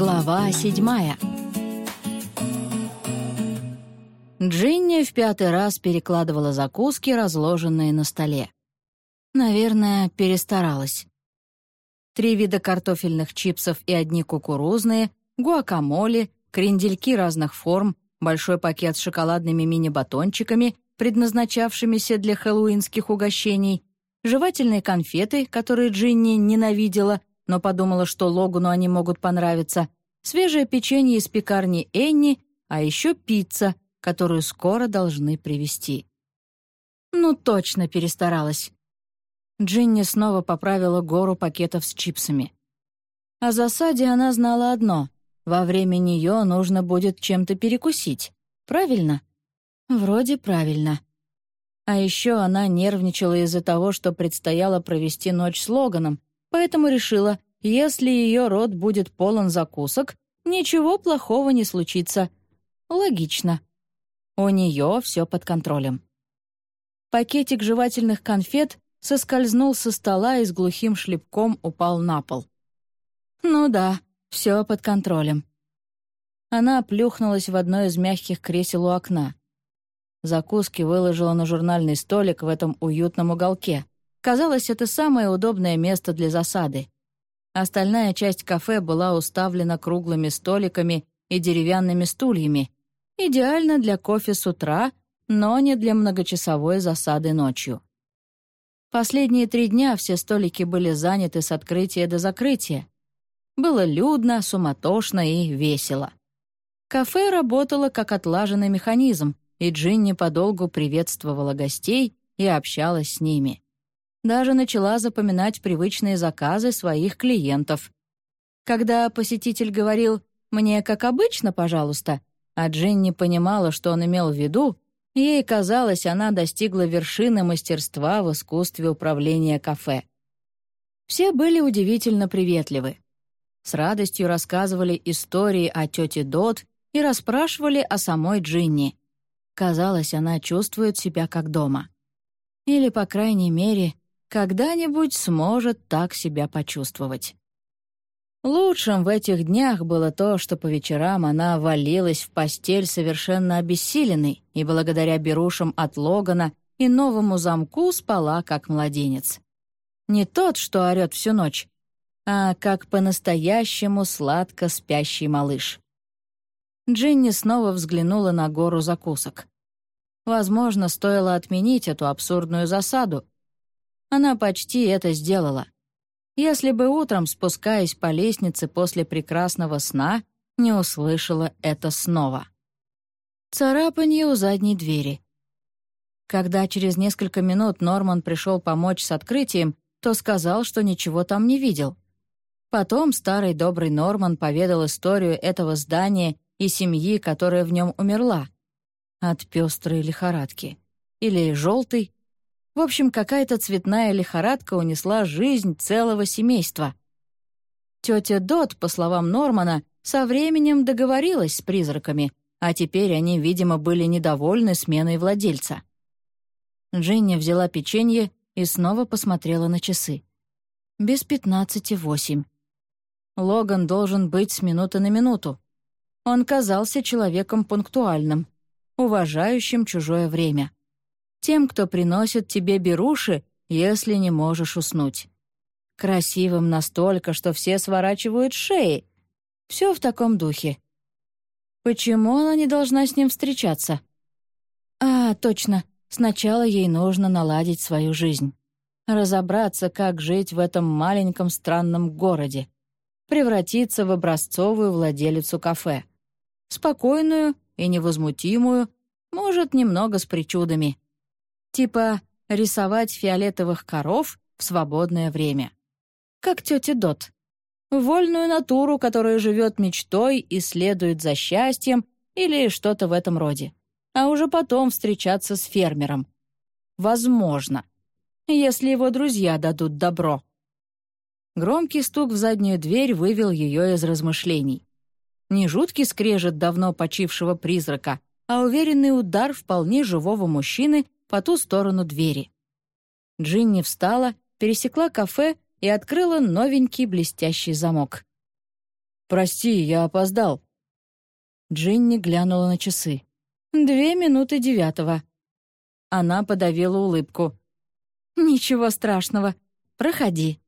Глава седьмая Джинни в пятый раз перекладывала закуски, разложенные на столе. Наверное, перестаралась. Три вида картофельных чипсов и одни кукурузные, гуакамоле, крендельки разных форм, большой пакет с шоколадными мини-батончиками, предназначавшимися для хэллоуинских угощений, жевательные конфеты, которые Джинни ненавидела, но подумала, что Логану они могут понравиться, свежее печенье из пекарни Энни, а еще пицца, которую скоро должны привезти. Ну, точно перестаралась. Джинни снова поправила гору пакетов с чипсами. О засаде она знала одно — во время нее нужно будет чем-то перекусить. Правильно? Вроде правильно. А еще она нервничала из-за того, что предстояло провести ночь с Логаном, поэтому решила, если ее рот будет полон закусок, ничего плохого не случится. Логично. У нее все под контролем. Пакетик жевательных конфет соскользнул со стола и с глухим шлепком упал на пол. Ну да, все под контролем. Она плюхнулась в одно из мягких кресел у окна. Закуски выложила на журнальный столик в этом уютном уголке. Казалось, это самое удобное место для засады. Остальная часть кафе была уставлена круглыми столиками и деревянными стульями, Идеально для кофе с утра, но не для многочасовой засады ночью. Последние три дня все столики были заняты с открытия до закрытия. Было людно, суматошно и весело. Кафе работало как отлаженный механизм, и Джинни подолгу приветствовала гостей и общалась с ними. Даже начала запоминать привычные заказы своих клиентов. Когда посетитель говорил «мне как обычно, пожалуйста», а Джинни понимала, что он имел в виду, ей казалось, она достигла вершины мастерства в искусстве управления кафе. Все были удивительно приветливы. С радостью рассказывали истории о тете Дот и расспрашивали о самой Джинни. Казалось, она чувствует себя как дома. Или, по крайней мере, когда-нибудь сможет так себя почувствовать. Лучшим в этих днях было то, что по вечерам она валилась в постель совершенно обессиленной и благодаря берушам от Логана и новому замку спала как младенец. Не тот, что орёт всю ночь, а как по-настоящему сладко спящий малыш. Джинни снова взглянула на гору закусок. Возможно, стоило отменить эту абсурдную засаду. Она почти это сделала — если бы утром, спускаясь по лестнице после прекрасного сна, не услышала это снова. Царапанье у задней двери. Когда через несколько минут Норман пришел помочь с открытием, то сказал, что ничего там не видел. Потом старый добрый Норман поведал историю этого здания и семьи, которая в нем умерла. От пестрой лихорадки. Или желтой, в общем, какая-то цветная лихорадка унесла жизнь целого семейства. Тетя Дот, по словам Нормана, со временем договорилась с призраками, а теперь они, видимо, были недовольны сменой владельца. Джинни взяла печенье и снова посмотрела на часы. Без пятнадцати восемь. Логан должен быть с минуты на минуту. Он казался человеком пунктуальным, уважающим чужое время тем, кто приносит тебе беруши, если не можешь уснуть. Красивым настолько, что все сворачивают шеи. Все в таком духе. Почему она не должна с ним встречаться? А, точно, сначала ей нужно наладить свою жизнь. Разобраться, как жить в этом маленьком странном городе. Превратиться в образцовую владелицу кафе. Спокойную и невозмутимую, может, немного с причудами — Типа рисовать фиолетовых коров в свободное время. Как тетя Дот. Вольную натуру, которая живет мечтой и следует за счастьем или что-то в этом роде. А уже потом встречаться с фермером. Возможно. Если его друзья дадут добро. Громкий стук в заднюю дверь вывел ее из размышлений. Не жуткий скрежет давно почившего призрака, а уверенный удар вполне живого мужчины по ту сторону двери. Джинни встала, пересекла кафе и открыла новенький блестящий замок. «Прости, я опоздал». Джинни глянула на часы. «Две минуты девятого». Она подавила улыбку. «Ничего страшного. Проходи».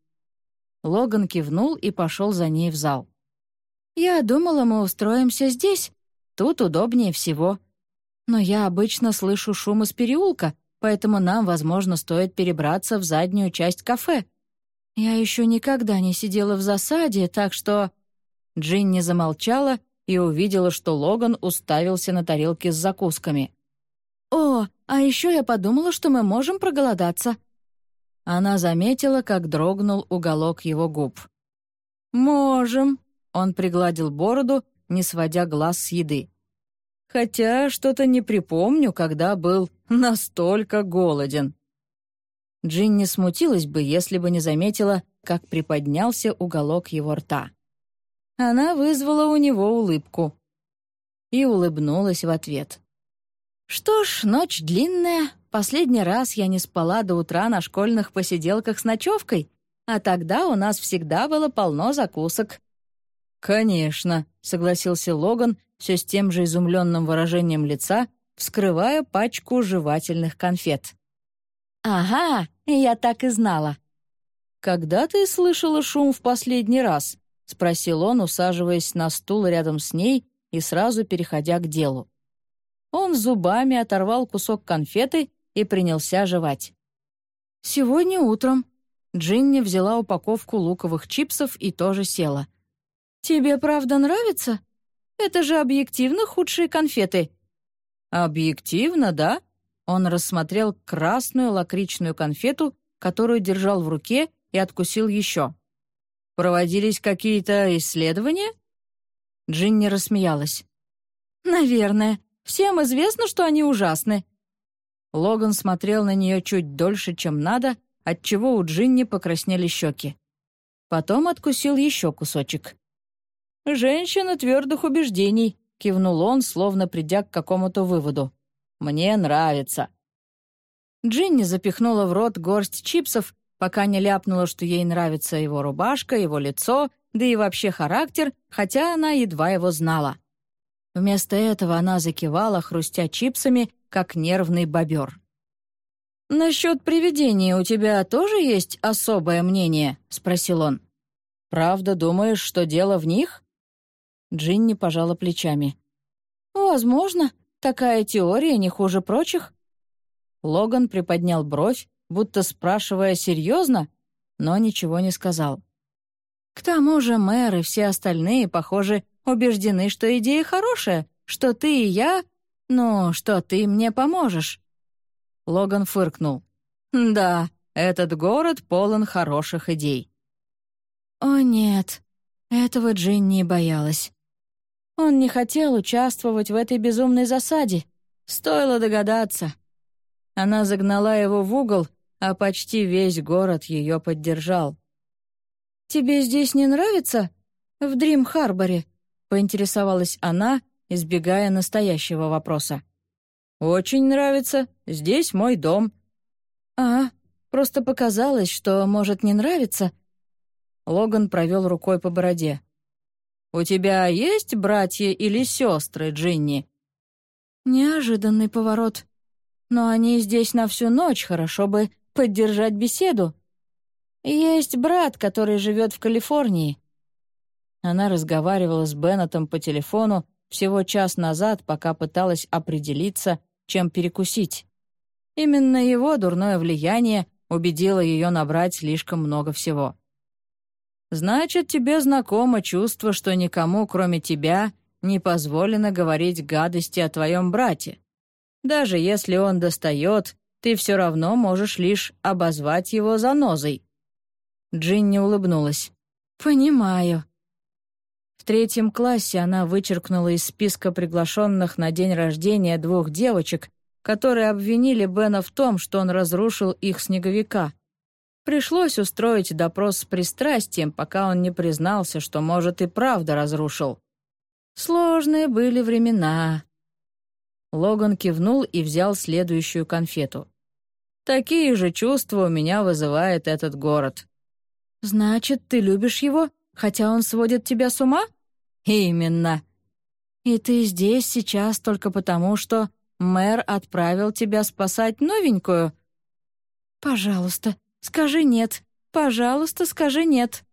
Логан кивнул и пошел за ней в зал. «Я думала, мы устроимся здесь. Тут удобнее всего. Но я обычно слышу шум из переулка, поэтому нам, возможно, стоит перебраться в заднюю часть кафе. Я еще никогда не сидела в засаде, так что...» Джинни замолчала и увидела, что Логан уставился на тарелки с закусками. «О, а еще я подумала, что мы можем проголодаться». Она заметила, как дрогнул уголок его губ. «Можем», — он пригладил бороду, не сводя глаз с еды. «Хотя что-то не припомню, когда был настолько голоден». Джинни смутилась бы, если бы не заметила, как приподнялся уголок его рта. Она вызвала у него улыбку и улыбнулась в ответ. «Что ж, ночь длинная. Последний раз я не спала до утра на школьных посиделках с ночевкой, а тогда у нас всегда было полно закусок». «Конечно», — согласился Логан все с тем же изумленным выражением лица, вскрывая пачку жевательных конфет. «Ага, я так и знала». «Когда ты слышала шум в последний раз?» — спросил он, усаживаясь на стул рядом с ней и сразу переходя к делу. Он зубами оторвал кусок конфеты и принялся жевать. «Сегодня утром». Джинни взяла упаковку луковых чипсов и тоже села. «Тебе правда нравится? Это же объективно худшие конфеты». «Объективно, да?» Он рассмотрел красную лакричную конфету, которую держал в руке, и откусил еще. «Проводились какие-то исследования?» Джинни рассмеялась. «Наверное. Всем известно, что они ужасны». Логан смотрел на нее чуть дольше, чем надо, отчего у Джинни покраснели щеки. Потом откусил еще кусочек. «Женщина твердых убеждений», — кивнул он, словно придя к какому-то выводу. «Мне нравится». Джинни запихнула в рот горсть чипсов, пока не ляпнула, что ей нравится его рубашка, его лицо, да и вообще характер, хотя она едва его знала. Вместо этого она закивала, хрустя чипсами, как нервный бобер. «Насчет привидений у тебя тоже есть особое мнение?» — спросил он. «Правда думаешь, что дело в них?» Джинни пожала плечами. «Возможно, такая теория не хуже прочих». Логан приподнял бровь, будто спрашивая серьезно, но ничего не сказал. К тому же мэр и все остальные, похоже, убеждены, что идея хорошая, что ты и я... Ну, что ты мне поможешь». Логан фыркнул. «Да, этот город полон хороших идей». «О, нет, этого Джинни боялась. Он не хотел участвовать в этой безумной засаде. Стоило догадаться. Она загнала его в угол, а почти весь город ее поддержал. «Тебе здесь не нравится? В Дрим-Харборе?» поинтересовалась она, избегая настоящего вопроса. «Очень нравится. Здесь мой дом». «А, просто показалось, что может не нравиться». Логан провел рукой по бороде. «У тебя есть братья или сестры, Джинни?» Неожиданный поворот. Но они здесь на всю ночь, хорошо бы поддержать беседу. Есть брат, который живет в Калифорнии. Она разговаривала с Беннетом по телефону всего час назад, пока пыталась определиться, чем перекусить. Именно его дурное влияние убедило ее набрать слишком много всего. «Значит, тебе знакомо чувство, что никому, кроме тебя, не позволено говорить гадости о твоем брате. Даже если он достает, ты все равно можешь лишь обозвать его занозой». Джинни улыбнулась. «Понимаю. В третьем классе она вычеркнула из списка приглашенных на день рождения двух девочек, которые обвинили Бена в том, что он разрушил их снеговика. Пришлось устроить допрос с пристрастием, пока он не признался, что, может, и правда разрушил. Сложные были времена. Логан кивнул и взял следующую конфету. «Такие же чувства у меня вызывает этот город». «Значит, ты любишь его?» хотя он сводит тебя с ума?» «Именно. И ты здесь сейчас только потому, что мэр отправил тебя спасать новенькую?» «Пожалуйста, скажи нет. Пожалуйста, скажи нет».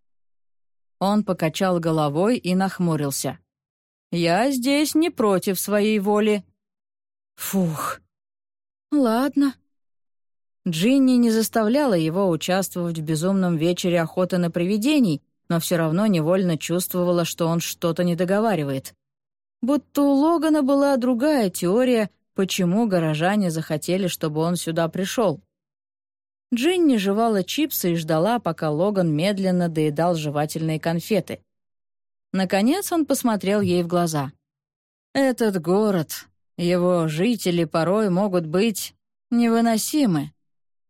Он покачал головой и нахмурился. «Я здесь не против своей воли». «Фух. Ладно». Джинни не заставляла его участвовать в безумном вечере охоты на привидений, но все равно невольно чувствовала, что он что-то не договаривает. Будто у Логана была другая теория, почему горожане захотели, чтобы он сюда пришел. Джинни жевала чипсы и ждала, пока Логан медленно доедал жевательные конфеты. Наконец он посмотрел ей в глаза. «Этот город, его жители порой могут быть невыносимы.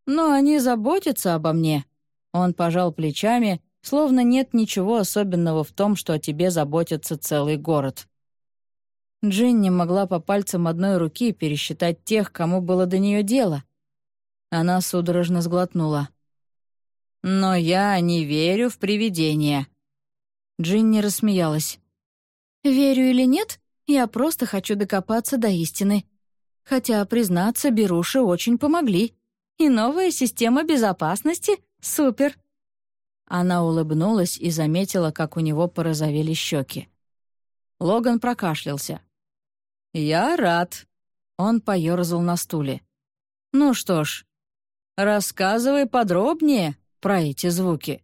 Но они заботятся обо мне». Он пожал плечами, словно нет ничего особенного в том, что о тебе заботится целый город. Джинни могла по пальцам одной руки пересчитать тех, кому было до нее дело. Она судорожно сглотнула. «Но я не верю в привидения». Джинни рассмеялась. «Верю или нет, я просто хочу докопаться до истины. Хотя, признаться, беруши очень помогли. И новая система безопасности — супер!» Она улыбнулась и заметила, как у него порозовели щеки. Логан прокашлялся. «Я рад». Он поерзал на стуле. «Ну что ж, рассказывай подробнее про эти звуки».